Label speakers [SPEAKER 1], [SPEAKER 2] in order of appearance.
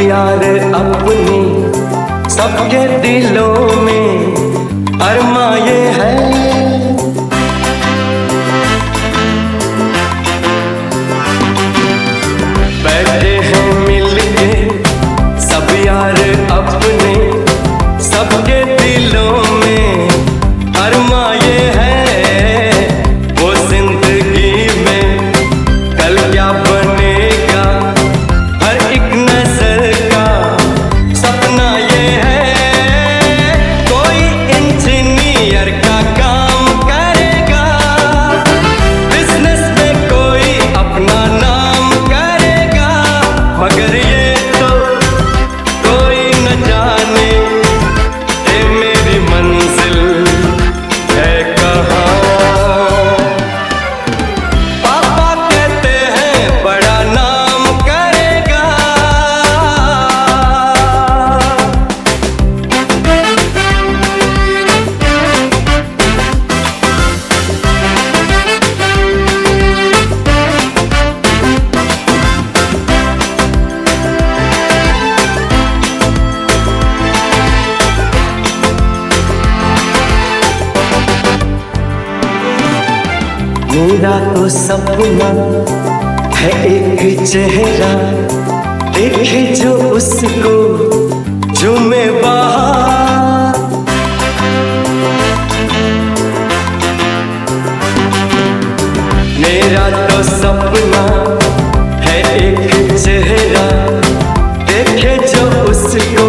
[SPEAKER 1] यार अपनी सबके दिलों में। अरमा ये है पूरा तो सपना है एक चेहरा, देखे जो उसको झूमे बाहर। मेरा तो सपना है एक चेहरा, देखे जो उसको